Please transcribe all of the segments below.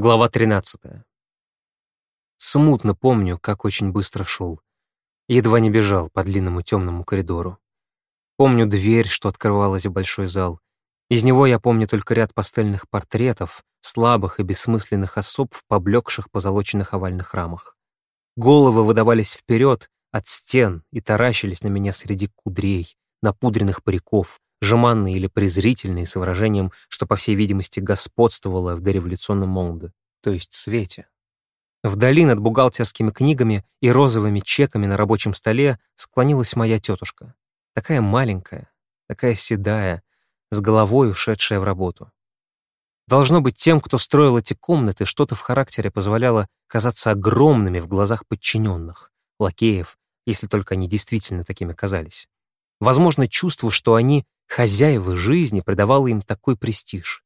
Глава 13. Смутно помню, как очень быстро шел. Едва не бежал по длинному темному коридору. Помню дверь, что открывалась в большой зал. Из него я помню только ряд пастельных портретов, слабых и бессмысленных особ в поблекших позолоченных овальных рамах. Головы выдавались вперед от стен и таращились на меня среди кудрей, напудренных париков, жеманные или презрительные, с выражением, что, по всей видимости, господствовало в дореволюционном молоде, то есть свете. Вдали над бухгалтерскими книгами и розовыми чеками на рабочем столе склонилась моя тетушка. Такая маленькая, такая седая, с головой ушедшая в работу. Должно быть, тем, кто строил эти комнаты, что-то в характере позволяло казаться огромными в глазах подчиненных, лакеев, если только они действительно такими казались. Возможно, чувство, что они хозяева жизни, придавало им такой престиж.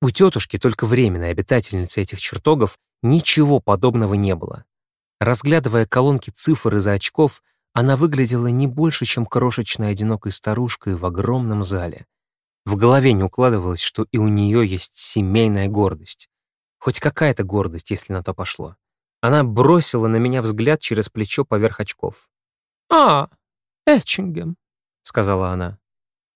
У тетушки, только временной обитательницы этих чертогов, ничего подобного не было. Разглядывая колонки цифр из-за очков, она выглядела не больше, чем крошечная одинокой старушкой в огромном зале. В голове не укладывалось, что и у нее есть семейная гордость. Хоть какая-то гордость, если на то пошло. Она бросила на меня взгляд через плечо поверх очков. «А, Этчингем», — сказала она.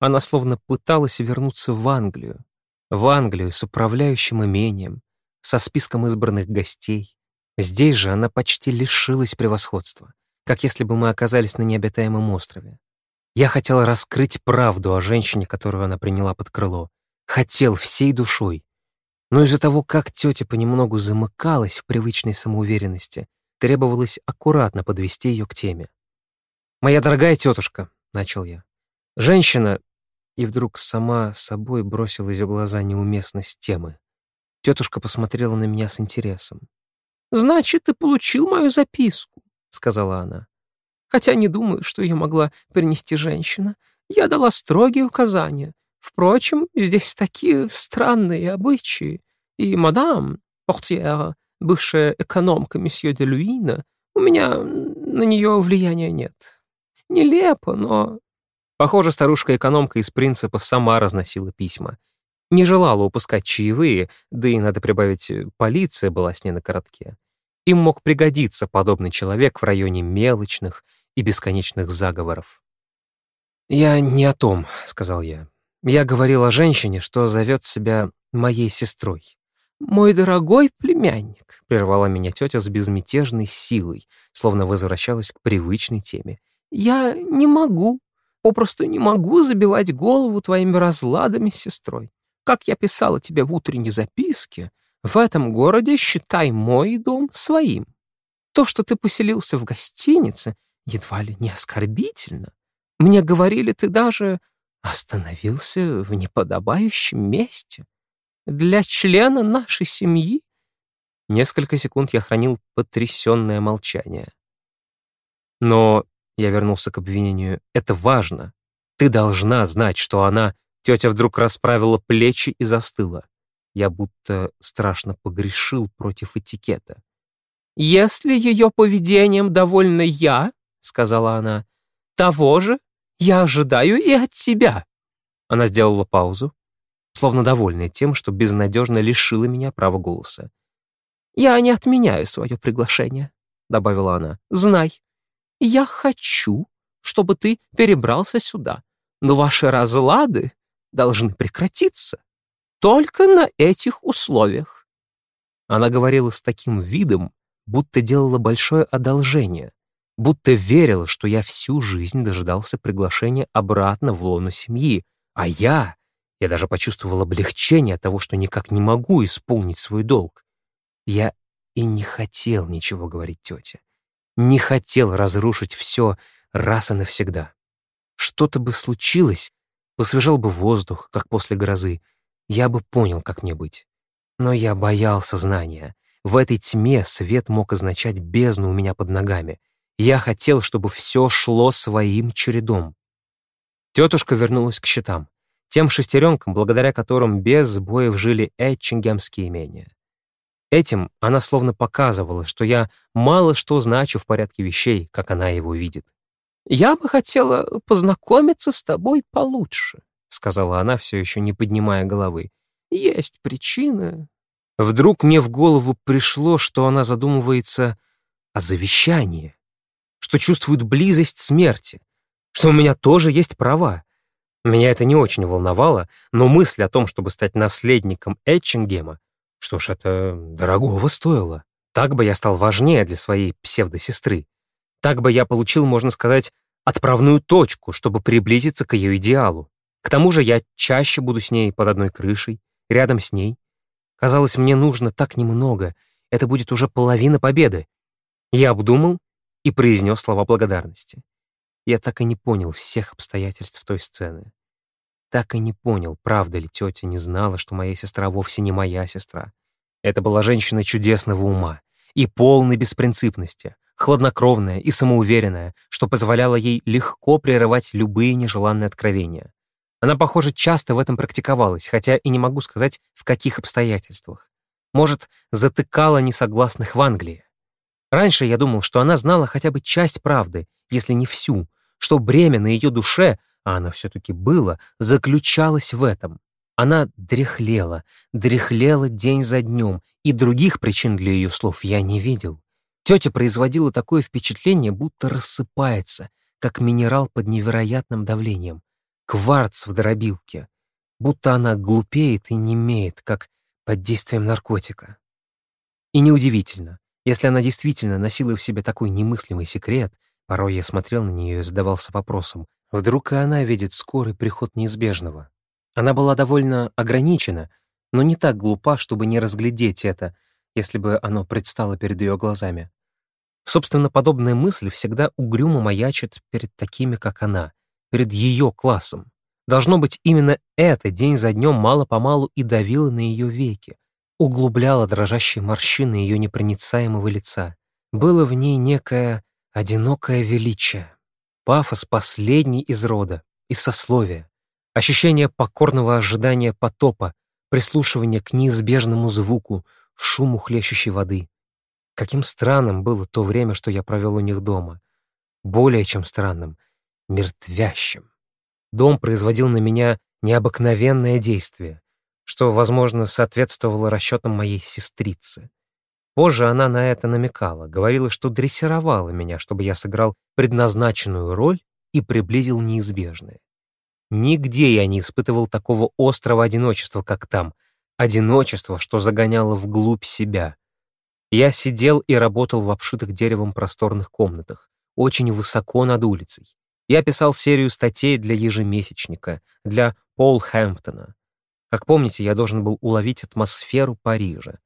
Она словно пыталась вернуться в Англию. В Англию с управляющим имением, со списком избранных гостей. Здесь же она почти лишилась превосходства, как если бы мы оказались на необитаемом острове. Я хотел раскрыть правду о женщине, которую она приняла под крыло. Хотел всей душой. Но из-за того, как тетя понемногу замыкалась в привычной самоуверенности, требовалось аккуратно подвести ее к теме. «Моя дорогая тетушка», — начал я, — «женщина, и вдруг сама собой бросилась в глаза неуместность темы. Тетушка посмотрела на меня с интересом. «Значит, ты получил мою записку», — сказала она. «Хотя не думаю, что ее могла принести женщина. Я дала строгие указания. Впрочем, здесь такие странные обычаи. И мадам, портьера, бывшая экономка месье де Люина, у меня на нее влияния нет. Нелепо, но Похоже, старушка-экономка из принципа сама разносила письма. Не желала упускать чаевые, да и, надо прибавить, полиция была с ней на коротке. Им мог пригодиться подобный человек в районе мелочных и бесконечных заговоров. «Я не о том», — сказал я. «Я говорил о женщине, что зовет себя моей сестрой». «Мой дорогой племянник», — прервала меня тетя с безмятежной силой, словно возвращалась к привычной теме. «Я не могу Попросту не могу забивать голову твоими разладами с сестрой. Как я писала тебе в утренней записке, в этом городе считай мой дом своим. То, что ты поселился в гостинице, едва ли не оскорбительно. Мне говорили, ты даже остановился в неподобающем месте. Для члена нашей семьи Несколько секунд я хранил потрясенное молчание. Но я вернулся к обвинению. «Это важно. Ты должна знать, что она...» Тетя вдруг расправила плечи и застыла. Я будто страшно погрешил против этикета. «Если ее поведением довольна я, — сказала она, — того же я ожидаю и от тебя». Она сделала паузу, словно довольная тем, что безнадежно лишила меня права голоса. «Я не отменяю свое приглашение», — добавила она. «Знай, я хочу, чтобы ты перебрался сюда, но ваши разлады должны прекратиться. Только на этих условиях. Она говорила с таким видом, будто делала большое одолжение, будто верила, что я всю жизнь дожидался приглашения обратно в лоно семьи, а я, я даже почувствовал облегчение от того, что никак не могу исполнить свой долг. Я и не хотел ничего говорить тете не хотел разрушить все раз и навсегда. Что-то бы случилось, посвежал бы воздух, как после грозы, я бы понял, как мне быть. Но я боялся знания. В этой тьме свет мог означать бездну у меня под ногами. Я хотел, чтобы все шло своим чередом. Тетушка вернулась к счетам, тем шестеренкам, благодаря которым без сбоев жили Этчингемские имения. Этим она словно показывала, что я мало что значу в порядке вещей, как она его видит. «Я бы хотела познакомиться с тобой получше», — сказала она, все еще не поднимая головы. «Есть причины, Вдруг мне в голову пришло, что она задумывается о завещании, что чувствует близость смерти, что у меня тоже есть права. Меня это не очень волновало, но мысль о том, чтобы стать наследником Этчингема, что ж, это дорогого стоило. Так бы я стал важнее для своей псевдосестры. Так бы я получил, можно сказать, отправную точку, чтобы приблизиться к ее идеалу. К тому же я чаще буду с ней под одной крышей, рядом с ней. Казалось, мне нужно так немного, это будет уже половина победы. Я обдумал и произнес слова благодарности. Я так и не понял всех обстоятельств той сцены. Так и не понял, правда ли тетя не знала, что моя сестра вовсе не моя сестра. Это была женщина чудесного ума и полной беспринципности, хладнокровная и самоуверенная, что позволяло ей легко прерывать любые нежеланные откровения. Она, похоже, часто в этом практиковалась, хотя и не могу сказать, в каких обстоятельствах. Может, затыкала несогласных в Англии. Раньше я думал, что она знала хотя бы часть правды, если не всю, что бремя на ее душе, а оно все-таки было, заключалось в этом. Она дряхлела, дряхлела день за днем, и других причин для ее слов я не видел. Тетя производила такое впечатление, будто рассыпается, как минерал под невероятным давлением кварц в дробилке, будто она глупеет и немеет, как под действием наркотика. И неудивительно, если она действительно носила в себе такой немыслимый секрет, порой я смотрел на нее и задавался вопросом, вдруг и она видит скорый приход неизбежного. Она была довольно ограничена, но не так глупа, чтобы не разглядеть это, если бы оно предстало перед ее глазами. Собственно, подобная мысль всегда угрюмо маячит перед такими, как она, перед ее классом. Должно быть, именно это день за днем мало-помалу и давило на ее веки, углубляло дрожащие морщины ее непроницаемого лица. Было в ней некое одинокое величие, пафос последний из рода, из сословия, ощущение покорного ожидания потопа, прислушивание к неизбежному звуку, шуму хлещущей воды. Каким странным было то время, что я провел у них дома. Более чем странным — мертвящим. Дом производил на меня необыкновенное действие, что, возможно, соответствовало расчетам моей сестрицы. Позже она на это намекала, говорила, что дрессировала меня, чтобы я сыграл предназначенную роль и приблизил неизбежное. Нигде я не испытывал такого острого одиночества, как там. Одиночество, что загоняло вглубь себя. Я сидел и работал в обшитых деревом просторных комнатах, очень высоко над улицей. Я писал серию статей для ежемесячника, для Пол Хэмптона. Как помните, я должен был уловить атмосферу Парижа.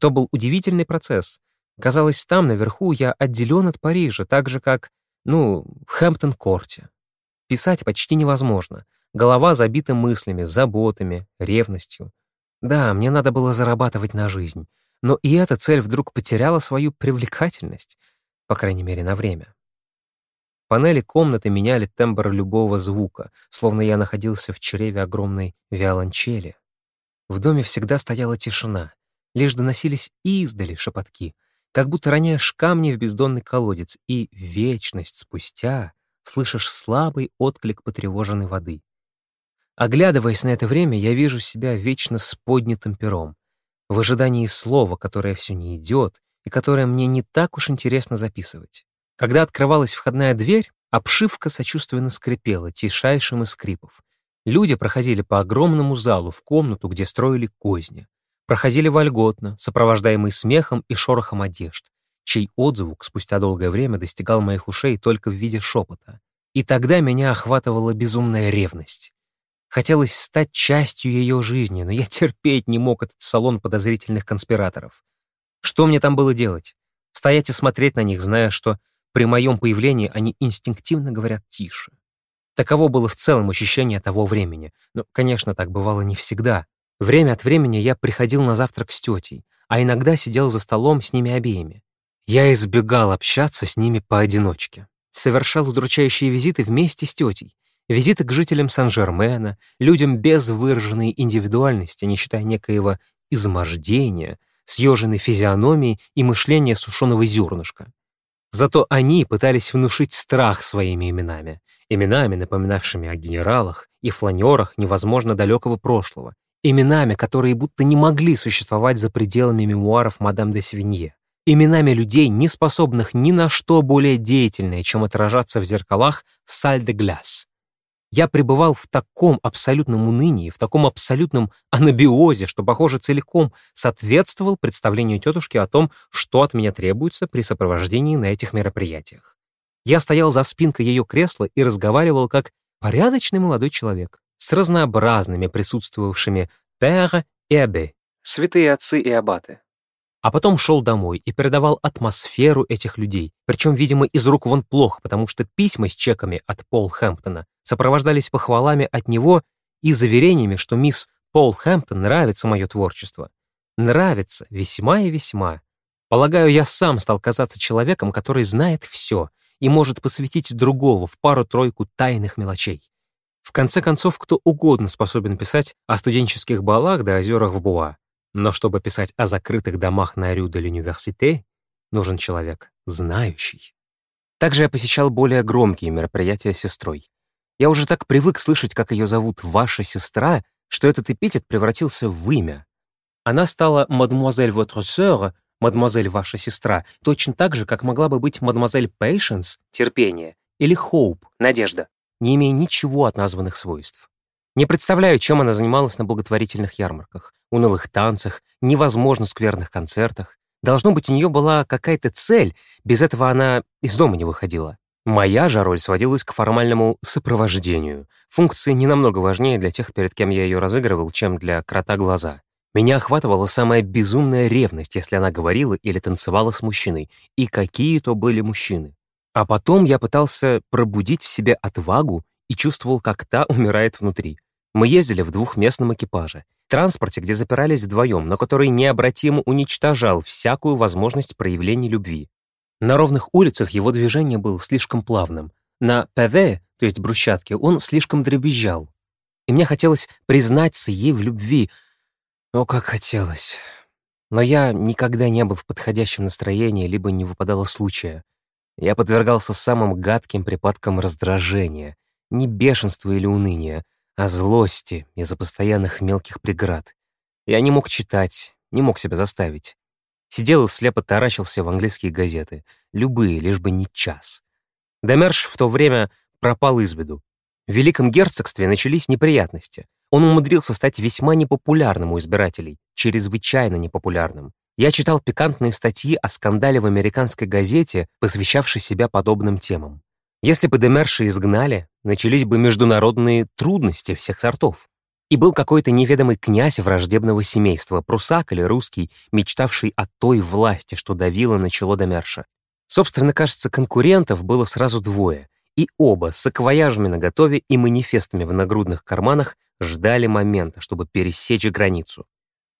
То был удивительный процесс. Казалось, там, наверху, я отделен от Парижа, так же, как, ну, в Хэмптон-корте. Писать почти невозможно. Голова забита мыслями, заботами, ревностью. Да, мне надо было зарабатывать на жизнь, но и эта цель вдруг потеряла свою привлекательность, по крайней мере, на время. Панели комнаты меняли тембр любого звука, словно я находился в чреве огромной виолончели. В доме всегда стояла тишина, лишь доносились издали шепотки, как будто роняешь камни в бездонный колодец, и вечность спустя слышишь слабый отклик потревоженной воды. Оглядываясь на это время, я вижу себя вечно с поднятым пером, в ожидании слова, которое все не идет и которое мне не так уж интересно записывать. Когда открывалась входная дверь, обшивка сочувственно скрипела тишайшим из скрипов. Люди проходили по огромному залу в комнату, где строили козни. Проходили вольготно, сопровождаемые смехом и шорохом одежд, чей отзвук спустя долгое время достигал моих ушей только в виде шепота. И тогда меня охватывала безумная ревность. Хотелось стать частью ее жизни, но я терпеть не мог этот салон подозрительных конспираторов. Что мне там было делать? Стоять и смотреть на них, зная, что при моем появлении они инстинктивно говорят тише. Таково было в целом ощущение того времени. Но, конечно, так бывало не всегда. Время от времени я приходил на завтрак с тетей, а иногда сидел за столом с ними обеими. Я избегал общаться с ними поодиночке. Совершал удручающие визиты вместе с тетей. Визиты к жителям Сан-Жермена, людям без выраженной индивидуальности, не считая некоего измождения, съеженной физиономии и мышления сушеного зернышка. Зато они пытались внушить страх своими именами, именами, напоминавшими о генералах и фланерах невозможно далекого прошлого, Именами, которые будто не могли существовать за пределами мемуаров мадам де Севинье. Именами людей, не способных ни на что более деятельное, чем отражаться в зеркалах саль де гляс. Я пребывал в таком абсолютном унынии, в таком абсолютном анабиозе, что, похоже, целиком соответствовал представлению тетушки о том, что от меня требуется при сопровождении на этих мероприятиях. Я стоял за спинкой ее кресла и разговаривал как порядочный молодой человек с разнообразными присутствовавшими пère и абе, святые отцы и аббаты. А потом шел домой и передавал атмосферу этих людей, причем, видимо, из рук вон плохо, потому что письма с чеками от Пол Хэмптона сопровождались похвалами от него и заверениями, что мисс Пол Хэмптон нравится мое творчество. Нравится весьма и весьма. Полагаю, я сам стал казаться человеком, который знает все и может посвятить другого в пару-тройку тайных мелочей. В конце концов, кто угодно способен писать о студенческих балах да озерах в Буа. Но чтобы писать о закрытых домах на Рю де l'Université, нужен человек знающий. Также я посещал более громкие мероприятия с сестрой. Я уже так привык слышать, как ее зовут «ваша сестра», что этот эпитет превратился в имя. Она стала «мадемуазель votre sœur», «мадемуазель ваша сестра», точно так же, как могла бы быть «мадемуазель Patience» — терпение, или «hope» — надежда, не имея ничего от названных свойств. Не представляю, чем она занималась на благотворительных ярмарках, унылых танцах, невозможно скверных концертах. Должно быть, у нее была какая-то цель, без этого она из дома не выходила. Моя же роль сводилась к формальному сопровождению. Функция не намного важнее для тех, перед кем я ее разыгрывал, чем для крота глаза. Меня охватывала самая безумная ревность, если она говорила или танцевала с мужчиной, и какие то были мужчины. А потом я пытался пробудить в себе отвагу и чувствовал, как та умирает внутри. Мы ездили в двухместном экипаже, транспорте, где запирались вдвоем, но который необратимо уничтожал всякую возможность проявления любви. На ровных улицах его движение было слишком плавным. На ПВ, то есть брусчатке, он слишком дребезжал. И мне хотелось признаться ей в любви. О, как хотелось. Но я никогда не был в подходящем настроении, либо не выпадало случая. Я подвергался самым гадким припадкам раздражения, не бешенства или уныния, а злости из-за постоянных мелких преград. Я не мог читать, не мог себя заставить. Сидел и слепо таращился в английские газеты. Любые, лишь бы не час. Демерш в то время пропал из виду. В Великом Герцогстве начались неприятности. Он умудрился стать весьма непопулярным у избирателей, чрезвычайно непопулярным. Я читал пикантные статьи о скандале в американской газете, посвящавшей себя подобным темам. Если бы Демерша изгнали, начались бы международные трудности всех сортов и был какой-то неведомый князь враждебного семейства, прусак или русский, мечтавший о той власти, что давило на чело Домерша. Собственно, кажется, конкурентов было сразу двое, и оба с саквояжами наготове и манифестами в нагрудных карманах ждали момента, чтобы пересечь границу.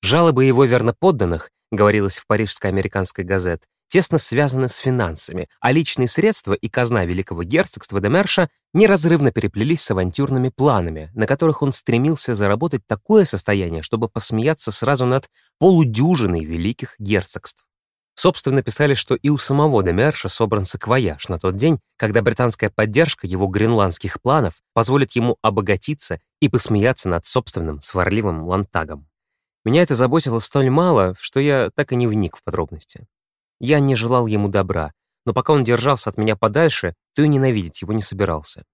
Жалобы его верноподданных, говорилось в парижской американской газете, тесно связаны с финансами, а личные средства и казна великого герцогства Демерша неразрывно переплелись с авантюрными планами, на которых он стремился заработать такое состояние, чтобы посмеяться сразу над полудюжиной великих герцогств. Собственно, писали, что и у самого Демерша собран саквояж на тот день, когда британская поддержка его гренландских планов позволит ему обогатиться и посмеяться над собственным сварливым лантагом. Меня это заботило столь мало, что я так и не вник в подробности. Я не желал ему добра, но пока он держался от меня подальше, то и ненавидеть его не собирался.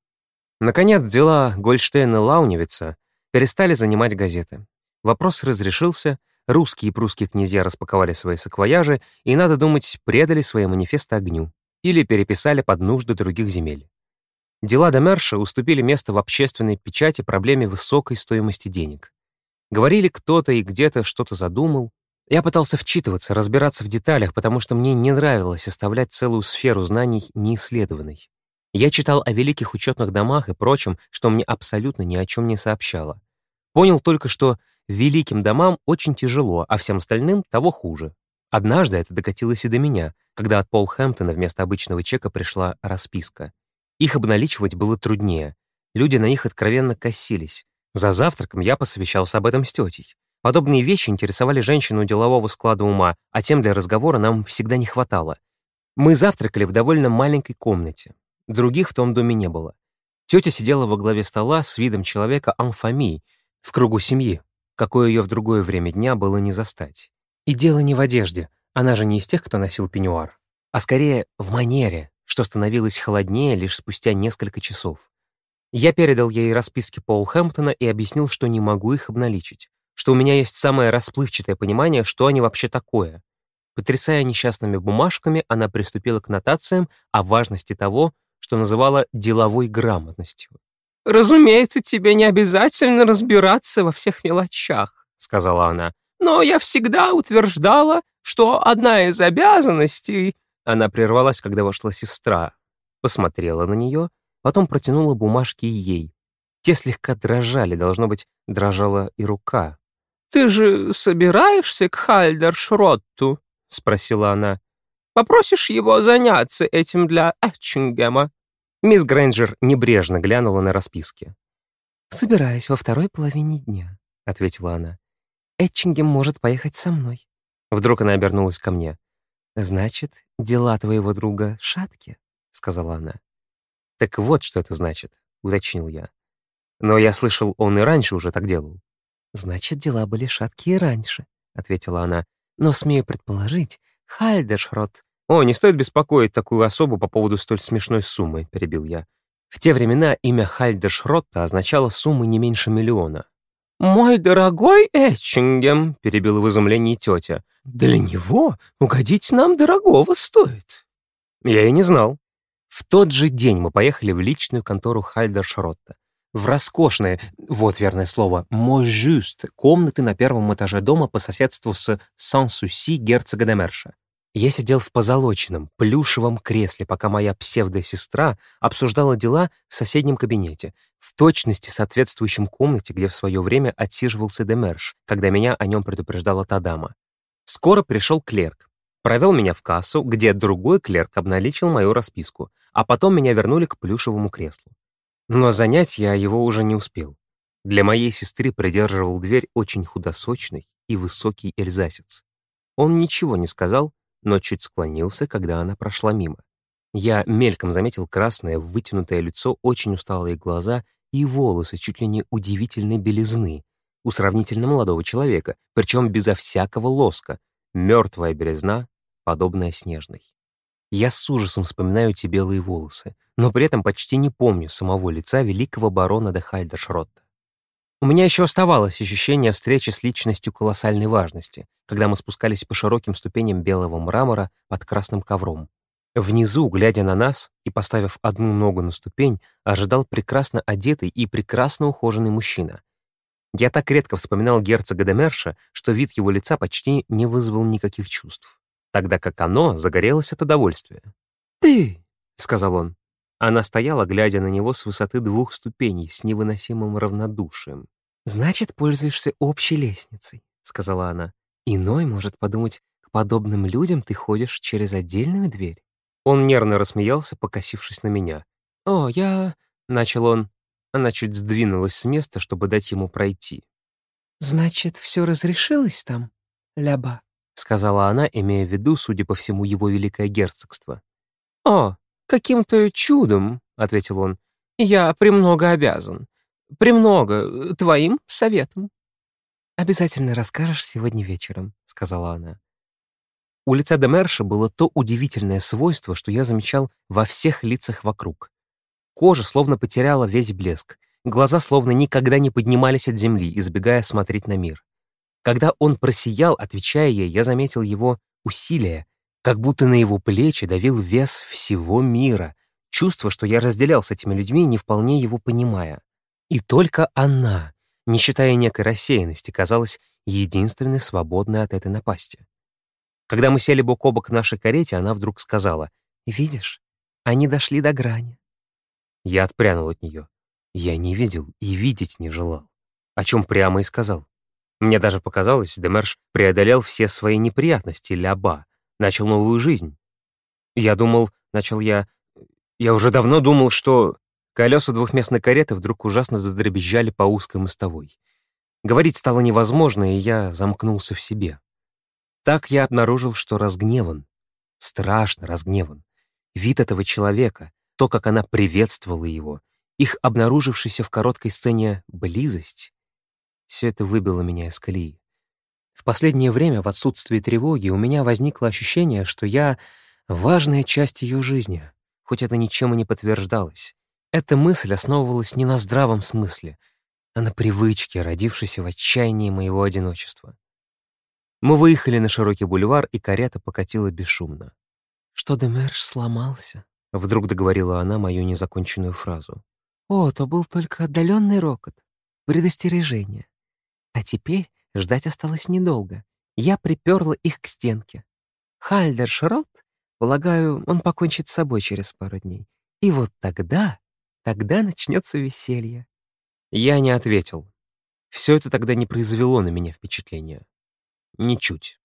Наконец, дела Гольштейна-Лауневица перестали занимать газеты. Вопрос разрешился, русские и прусские князья распаковали свои саквояжи и, надо думать, предали свои манифесты огню или переписали под нужды других земель. Дела Домерша уступили место в общественной печати проблеме высокой стоимости денег. Говорили кто-то и где-то что-то задумал, я пытался вчитываться, разбираться в деталях, потому что мне не нравилось оставлять целую сферу знаний неисследованной. Я читал о великих учетных домах и прочем, что мне абсолютно ни о чем не сообщало. Понял только, что великим домам очень тяжело, а всем остальным того хуже. Однажды это докатилось и до меня, когда от Пол Хэмптона вместо обычного чека пришла расписка. Их обналичивать было труднее. Люди на них откровенно косились. За завтраком я посовещался об этом с тетей. Подобные вещи интересовали женщину делового склада ума, а тем для разговора нам всегда не хватало. Мы завтракали в довольно маленькой комнате. Других в том доме не было. Тетя сидела во главе стола с видом человека амфамии, в кругу семьи. какое ее в другое время дня было не застать. И дело не в одежде, она же не из тех, кто носил пеньюар, а скорее в манере, что становилось холоднее лишь спустя несколько часов. Я передал ей расписки Полхэмптона и объяснил, что не могу их обналичить, что у меня есть самое расплывчатое понимание, что они вообще такое. Потрясая несчастными бумажками, она приступила к нотациям о важности того, что называла деловой грамотностью. «Разумеется, тебе не обязательно разбираться во всех мелочах», — сказала она. «Но я всегда утверждала, что одна из обязанностей...» Она прервалась, когда вошла сестра, посмотрела на нее, потом протянула бумажки ей. Те слегка дрожали, должно быть, дрожала и рука. «Ты же собираешься к Хальдершротту?» — спросила она. «Попросишь его заняться этим для Этчингема?» Мисс Грэнджер небрежно глянула на расписки. «Собираюсь во второй половине дня», — ответила она. «Этчингем может поехать со мной». Вдруг она обернулась ко мне. «Значит, дела твоего друга шатки», — сказала она. «Так вот, что это значит», — уточнил я. «Но я слышал, он и раньше уже так делал». «Значит, дела были шаткие раньше», — ответила она. «Но смею предположить, Хальдешрот...» «О, не стоит беспокоить такую особу по поводу столь смешной суммы», — перебил я. В те времена имя Хальдешротта означало сумму не меньше миллиона. «Мой дорогой Этчингем», — перебила в изумлении тетя, — «для него угодить нам дорогого стоит». Я и не знал. В тот же день мы поехали в личную контору Хальдершротта в роскошные, вот верное слово, «можюст» комнаты на первом этаже дома по соседству с Сан-Суси герцога де Мерша. Я сидел в позолоченном, плюшевом кресле, пока моя псевдосестра обсуждала дела в соседнем кабинете, в точности соответствующем комнате, где в свое время отсиживался Демерш, когда меня о нем предупреждала та дама. Скоро пришел клерк, провел меня в кассу, где другой клерк обналичил мою расписку, а потом меня вернули к плюшевому креслу. Но занять я его уже не успел. Для моей сестры придерживал дверь очень худосочный и высокий эльзасец. Он ничего не сказал, но чуть склонился, когда она прошла мимо. Я мельком заметил красное, вытянутое лицо, очень усталые глаза и волосы чуть ли не удивительной белизны у сравнительно молодого человека, причем безо всякого лоска, мертвая белизна, подобная снежной. Я с ужасом вспоминаю эти белые волосы, но при этом почти не помню самого лица великого барона де Хальдершротта. У меня еще оставалось ощущение встречи с личностью колоссальной важности, когда мы спускались по широким ступеням белого мрамора под красным ковром. Внизу, глядя на нас и поставив одну ногу на ступень, ожидал прекрасно одетый и прекрасно ухоженный мужчина. Я так редко вспоминал герцога де Мерша, что вид его лица почти не вызвал никаких чувств тогда как оно загорелось от удовольствия. «Ты!» — сказал он. Она стояла, глядя на него с высоты двух ступеней, с невыносимым равнодушием. «Значит, пользуешься общей лестницей», — сказала она. «Иной может подумать, к подобным людям ты ходишь через отдельную дверь». Он нервно рассмеялся, покосившись на меня. «О, я...» — начал он. Она чуть сдвинулась с места, чтобы дать ему пройти. «Значит, все разрешилось там, ляба?» Сказала она, имея в виду, судя по всему, его великое герцогство. «О, каким-то чудом», — ответил он, — «я премного обязан. Премного твоим советом». «Обязательно расскажешь сегодня вечером», — сказала она. У лица Демерша было то удивительное свойство, что я замечал во всех лицах вокруг. Кожа словно потеряла весь блеск, глаза словно никогда не поднимались от земли, избегая смотреть на мир. Когда он просиял, отвечая ей, я заметил его усилие, как будто на его плечи давил вес всего мира, чувство, что я разделял с этими людьми, не вполне его понимая. И только она, не считая некой рассеянности, казалась единственной свободной от этой напасти. Когда мы сели бок о бок в нашей карете, она вдруг сказала, «Видишь, они дошли до грани». Я отпрянул от нее. Я не видел и видеть не желал, о чем прямо и сказал. Мне даже показалось, Демерш преодолел все свои неприятности Ляба, начал новую жизнь. Я думал, начал я, я уже давно думал, что колеса двухместной кареты вдруг ужасно задребезжали по узкой мостовой. Говорить стало невозможно, и я замкнулся в себе. Так я обнаружил, что разгневан, страшно разгневан. Вид этого человека, то, как она приветствовала его, их обнаружившаяся в короткой сцене близость, Все это выбило меня из колеи. В последнее время, в отсутствии тревоги, у меня возникло ощущение, что я — важная часть ее жизни, хоть это ничем и не подтверждалось. Эта мысль основывалась не на здравом смысле, а на привычке, родившейся в отчаянии моего одиночества. Мы выехали на широкий бульвар, и карета покатила бесшумно. «Что Демерш сломался?» — вдруг договорила она мою незаконченную фразу. «О, то был только отдаленный рокот, предостережение. А теперь ждать осталось недолго. Я приперла их к стенке. Хальдер Шрот, полагаю, он покончит с собой через пару дней. И вот тогда, тогда начнется веселье». Я не ответил. Все это тогда не произвело на меня впечатления. Ничуть.